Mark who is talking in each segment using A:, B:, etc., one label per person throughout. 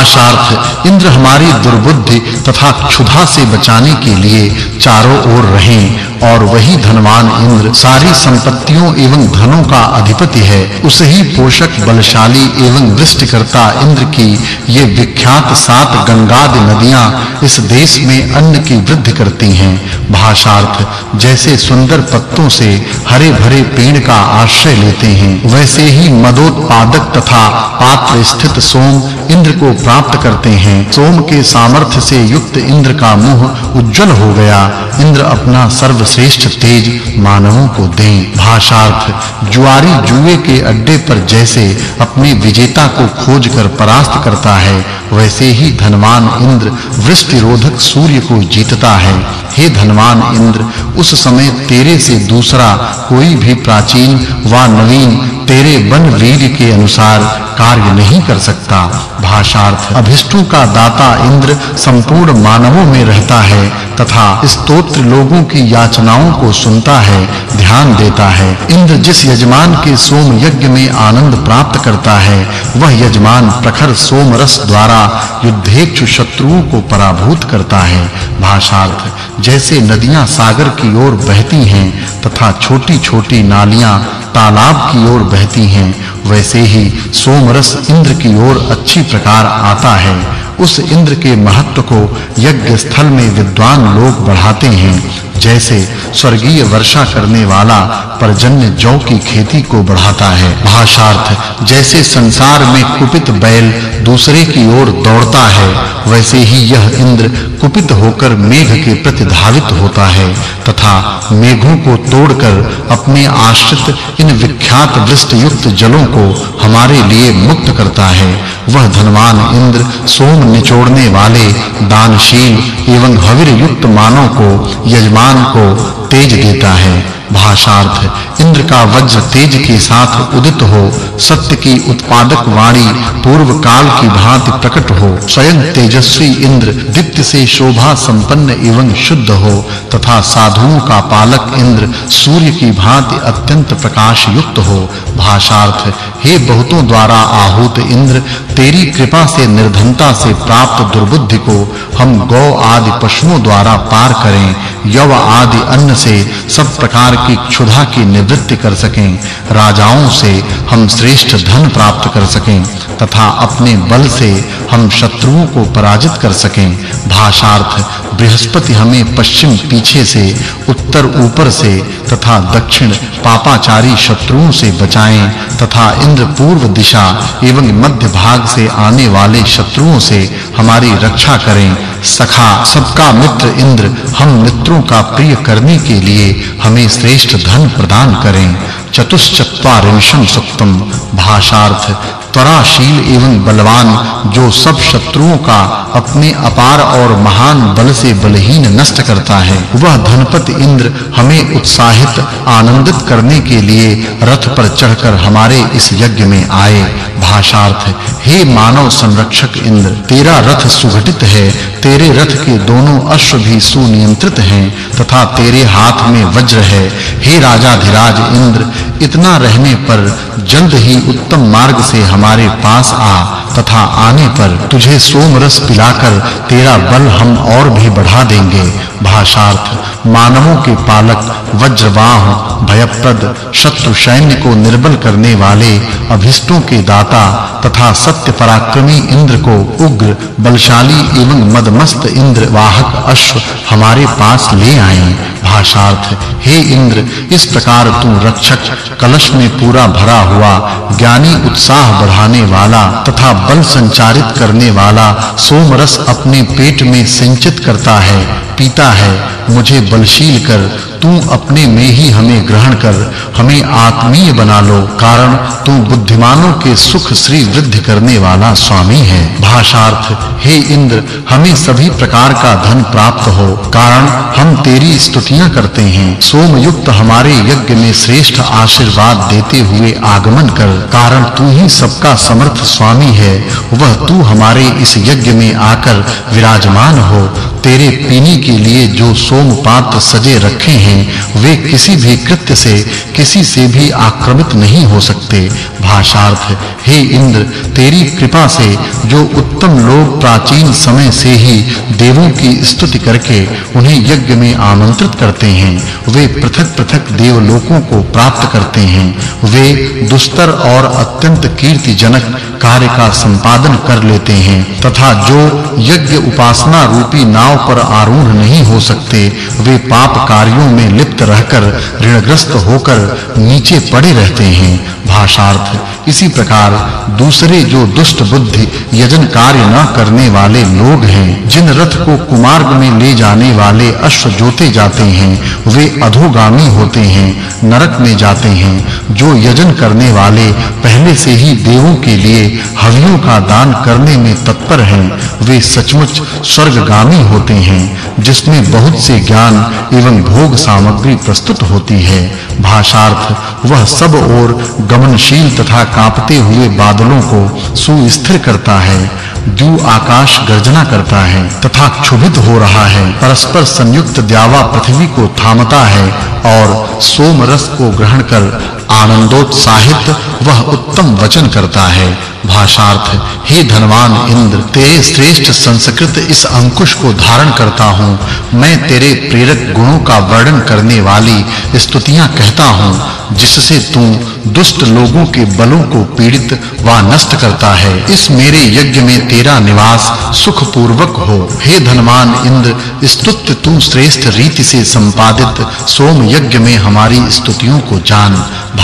A: भाषार्थ इंद्र हमारी दुर्बुद्धि तथा क्षुधा से बचाने के लिए चारों ओर रहें। और वही धनवान इंद्र सारी संपत्तियों एवं धनों का अधिपति है। उसे ही पोषक, बलशाली एवं वृष्टिकर्ता इंद्र की ये विख्यात सात गंगादि नदियाँ इस देश में अन्न की वृद्धि करती हैं। भाषार्थ, जैसे सुंदर पत्तों से हरे भरे पेड़ का आश्रय लेते हैं, वैसे ही मदोत्पादक तथा पात्र स्थित सोम इंद्र को प्राप्त करते हैं। सोम के सामर्थ्य से युक्त इंद्र का मुँह उज्जवल हो गया। इंद्र अपना सर्वश्रेष्ठ तेज मानवों को दें भाषार्थ, जुआरी जुए के अड्डे पर जैसे अपने विजेता को खोजकर परास्त करता है, वैसे ही धनवान इंद्र वृष्टि रोधक सूर्य को जीतता है। हे धनवान इंद्र, उस समय तेरे से दूसरा कोई भी प्राचीन व नवीन, तेरे बन वीर के अनुसार कार्य नहीं कर सकता। भाषार्थ अभिष्टों का दाता इंद्र संपूर्ण मानवों में रहता है तथा स्तोत्र लोगों की याचनाओं को सुनता है, ध्यान देता है। इंद्र जिस यजमान के सोम यज्ञ में आनंद प्राप्त करता है, वह यजमान प्रखर सोम रस द्वारा युद्धेच्छु शत्रुओं को पराभूत करता है। भाषार्थ जैसे नदियाँ सागर की ओर बहती हैं तथा छोटी-छोटी नालियाँ तालाब की ओर बहती हैं, वैसे ही सोमरस इंद्र की ओर अच्छी प्रकार आता है। उस इंद्र के महत्व को यज्ञ स्थल में विद्वान लोग बढ़ाते हैं। जैसे स्वर्गीय वर्षा करने वाला परजन्य जौ की खेती को बढ़ाता है। भाषार्थ, जैसे संसार में कुपित बैल दूसरे की ओर दौड़ता है, वैसे ही यह इंद्र कुपित होकर मेघ के प्रति धावित होता है, तथा मेघों को तोड़कर अपने आश्रित इन विख्यात वृष्ट युक्त जलों को हमारे लिए मुक्त करता है। वह धनवान इंद्र सोम निचोड़ने वाले, दानशील एवं हविर युक्त मानव को यजमान को तेज देता है। भाषार्थ इंद्र का वज्र तेज के साथ उदित हो, सत्य की उत्पादक वाणी पूर्व काल की भांति प्रकट हो। स्वयं तेजस्वी इंद्र दीप्ति से शोभा संपन्न एवं शुद्ध हो, तथा साधुओं का पालक इंद्र सूर्य की भांति अत्यंत प्रकाश युक्त हो। भाषार्थ हे बहुतों द्वारा आहूत इंद्र, तेरी कृपा से निर्धनता से प्राप्त दुर्बुद्धि को हम गौ आदि पशुओं द्वारा पार करें। यव आदि अन्न से सब प्रकार की क्षुधा की निवृत्ति कर सकें। राजाओं से हम श्रेष्ठ धन प्राप्त कर सकें, तथा अपने बल से हम शत्रुओं को पराजित कर सकें। भाषार्थ, बृहस्पति हमें पश्चिम पीछे से, उत्तर ऊपर से, तथा दक्षिण पापाचारी शत्रुओं से बचाएँ, तथा इंद्र पूर्व दिशा एवं मध्य भाग से आने वाले शत्रुओं से हमारी रक्षा करें। सखा, सबका मित्र इंद्र हम मित्रों का प्रिय करने के लिए हमें धन प्रदान करें। चतुश्चत्वारिंशम सुक्तम। भाषार्थ, त्वराशील एवं बलवान, जो सब शत्रुओं का अपने अपार और महान बल से बलहीन नष्ट करता है। वह धनपति इंद्र हमें उत्साहित, आनंदित करने के लिए रथ पर चढ़कर हमारे इस यज्ञ में आए। भाषार्थ हे। मानव संरक्षक इंद्र, तेरा रथ सुघटित है, तेरे रथ के दोनों अश्व भी सुनियंत्रित हैं, तथा तेरे हाथ में वज्र है। हे राजा धीराज इंद्र, इतना रहने पर जल्द ही उत्तम मार्ग से हमारे पास आ। तथा आने पर तुझे सोम रस पिलाकर तेरा बल हम और भी बढ़ा देंगे, भाषार्थ। मानवों के पालक वज्रवाह भयप्रद, शत्रु सैन्य को निर्बल करने वाले, अभिष्टों के दाता तथा सत्य पराक्रमी इंद्र को उग्र, बलशाली एवं मदमस्त इंद्र वाहक अश्व हमारे पास ले आए। भाषार्थ हे। इंद्र, इस प्रकार तू रक्षक, कलश में पूरा भरा हुआ, ज्ञानी उत्साह बढ़ाने वाला तथा बल संचारित करने वाला सोमरस अपने पेट में संचित करता है। पीता है, मुझे बलशील कर, तू अपने में ही हमें ग्रहण कर, हमें आत्मीय बना लो, कारण तू बुद्धिमानों के सुख श्री वृद्धि करने वाला स्वामी है। भाषार्थ, हे इंद्र, हमें सभी प्रकार का धन प्राप्त हो, कारण हम तेरी स्तुतियाँ करते हैं। सोम युक्त हमारे यज्ञ में श्रेष्ठ आशीर्वाद देते हुए आगमन कर, कारण तू ही सबका समर्थ स्वामी है, वह तू हमारे इस यज्ञ में आकर विराजमान हो, तेरे पीने के लिए जो सोम पात्र सजे रखे हैं, वे किसी भी कृत्य से, किसी से भी आक्रमित नहीं हो सकते। भाषार्थ, हे इंद्र, तेरी कृपा से जो उत्तम लोग प्राचीन समय से ही देवों की स्तुति करके उन्हें यज्ञ में आमंत्रित करते हैं, वे पृथक-पृथक देवलोकों को प्राप्त करते हैं। वे दुस्तर और अत्यंत कीर्तिजनक कार्य का संपादन कर लेते हैं, तथा जो यज्ञ उपासना रूपी नाव पर आरूढ़ नहीं हो सकते। वे पाप कार्यों में लिप्त रहकर, ऋणग्रस्त होकर नीचे पड़े रहते हैं। भाषार्थ, इसी प्रकार दूसरे जो दुष्ट बुद्धि यजन कार्य न करने वाले लोग हैं, जिन रथ को कुमार्ग में ले जाने वाले अश्व जोते जाते हैं, वे अधोगामी होते हैं, नरक में जाते हैं। जो यजन करने वाले पहले से ही देवों के लिए हवियों का दान करने में तत्पर हैं, वे सचमुच स्वर्गगामी होते हैं। जिसमें बहुत से ज्ञान एवं भोग सामग्री प्रस्तुत होती है। भाषार्थ, वह सब ओर गमनशील तथा कांपते हुए बादलों को सुस्थिर करता है दू आकाश गर्जना करता है, तथा क्षुभित हो रहा है। परस्पर संयुक्त द्यावा पृथ्वी को थामता है और सोम रस को ग्रहण कर आनंदोत्साहित वह उत्तम वचन करता है। भाषार्थ, हे धनवान इंद्र, तेरे श्रेष्ठ संस्कृत इस अंकुश को धारण करता हूँ। मैं तेरे प्रेरक गुणों का वर्णन करने वाली स्तुतियाँ कहता हूँ, जिससे तू दुष्ट लोगों के बलों को पीड़ित व नष्ट करता है। इस मेरे यज्ञ में तेरा निवास सुख पूर्वक हो। हे धनवान इंद्र स्तुत्य तू श्रेष्ठ रीति से संपादित। सोम यज्ञ में हमारी स्तुतियों को जान।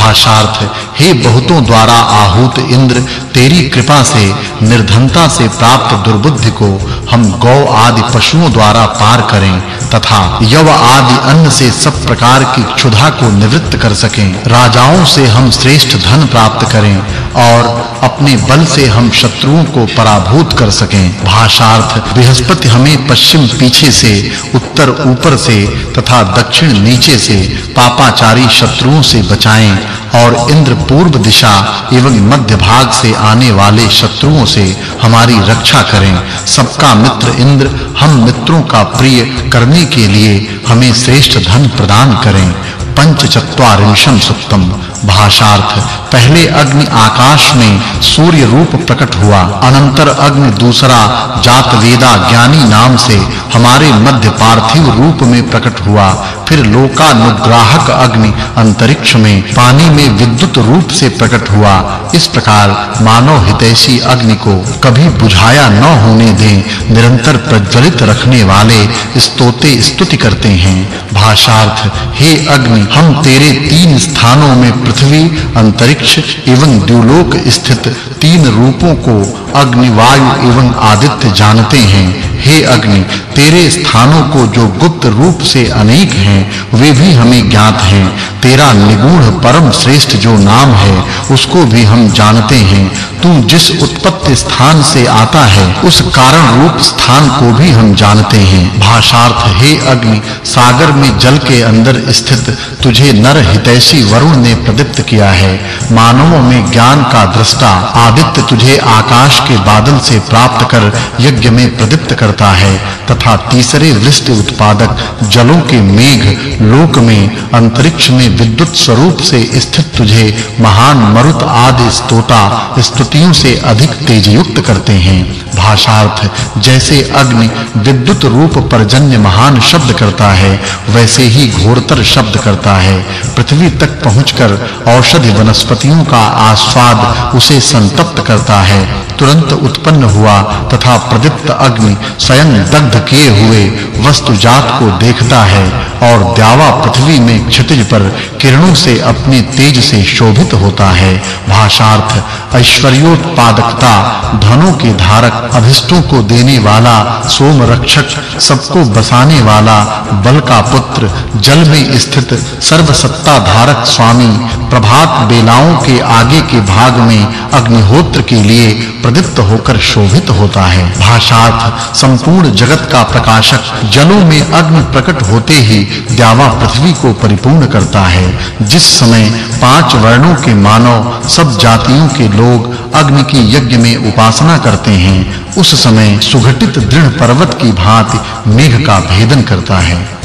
A: भाषार्थ हे बहुतों द्वारा आहूत इंद्र, तेरी कृपा से, निर्धनता से प्राप्त दुर्बुद्धि को हम गौ आदि पशुओं द्वारा पार करें तथा यव आदि अन्न से सब प्रकार की क्षुधा को निवृत्त कर सकें। राजाओं से हम श्रेष्ठ धन प्राप्त करें और अपने बल से हम शत्रुओं को पराभूत कर सकें। भाषार्थ, बृहस्पति हमें पश्चिम पीछे से, उत्तर ऊपर से तथा दक्षिण नीचे से पापाचारी शत्रुओं से बचाएँ। और इंद्र पूर्व दिशा एवं मध्य भाग से आने वाले शत्रुओं से हमारी रक्षा करें। सबका मित्र इंद्र, हम मित्रों का प्रिय करने के लिए हमें श्रेष्ठ धन प्रदान करें। पंचचत्वारिंशम सुक्तम भाषार्थ, पहले अग्नि आकाश में सूर्य रूप प्रकट हुआ, अनंतर अग्नि दूसरा जात वेदा ज्ञानी नाम से हमारे मध्य पार्थिव रूप में प्रकट हुआ, फिर लोकानुग्राहक अग्नि अंतरिक्ष में पानी में विद्युत रूप से प्रकट हुआ। इस प्रकार मानव हितैषी अग्नि को कभी बुझाया न होने दें, निरंतर प्रज्वलित रखने वाले स्तोते स्तुति करते हैं। भाषार्थ, हे अग्नि हम तेरे तीन स्थानों में पृथ्वी, अंतरिक्ष एवं द्युलोक स्थित तीन रूपों को अग्नि वायु एवं आदित्य जानते हैं। हे अग्नि, तेरे स्थानों को जो गुप्त रूप से अनेक हैं, वे भी हमें ज्ञात हैं। तेरा निगूढ़ परम श्रेष्ठ जो नाम है, उसको भी हम जानते हैं। तू जिस उत्पत्ति स्थान से आता है, उस कारण रूप स्थान को भी हम जानते हैं। भाषार्थ, हे अग्नि, सागर में जल के अंदर स्थित तुझे नर हितैषी वरुण ने प्रदीप्त किया है। मानवों में ज्ञान का दृष्टा आदित्य तुझे आकाश के बादल से प्राप्त कर यज्ञ में प्रदीप्त करता है तथा तीसरे वृष्टि उत्पादक जलों के मेघ लोक में अंतरिक्ष में विद्युत स्वरूप से स्थित तुझे महान मरुत आदि स्तोता स्तुतियों से अधिक तेज युक्त करते हैं। भाषार्थ, जैसे अग्नि विद्युत रूप परजन्य महान शब्द करता है, वैसे ही घोरतर शब्द करता है। पृथ्वी तक पहुंचकर औषधि वनस्पतियों का आस्वाद उसे संतप्त करता है। तुरंत उत्पन्न हुआ तथा प्रदीप्त अग्नि स्वयं दग्ध किए हुए वस्तु जात को देखता है और द्यावा पृथ्वी में क्षितिज पर किरणों से अपने तेज से शोभित होता है। भाषार्थ, ऐश्वर्योत्पादकता, धनों के धारक, अभिष्टों को देने वाला सोम रक्षक सबको बसाने वाला, बल का पुत्र, जल में स्थित सर्वसत्ता धारक स्वामी, प्रभात बेलाओं के आगे के भाग में अग्निहोत्र के लिए प्रदीप्त होकर शोभित होता है। भाषार्थ, संपूर्ण जगत का प्रकाशक, जलों में अग्नि प्रकट होते ही द्यावा पृथ्वी को परिपूर्ण करता है, जिस समय पाँच वर्णों के मानव सब जातियों के लोग अग्नि की यज्ञ में उपासना करते हैं, उस समय सुघटित दृढ़ पर्वत की भांति मेघ का भेदन करता है।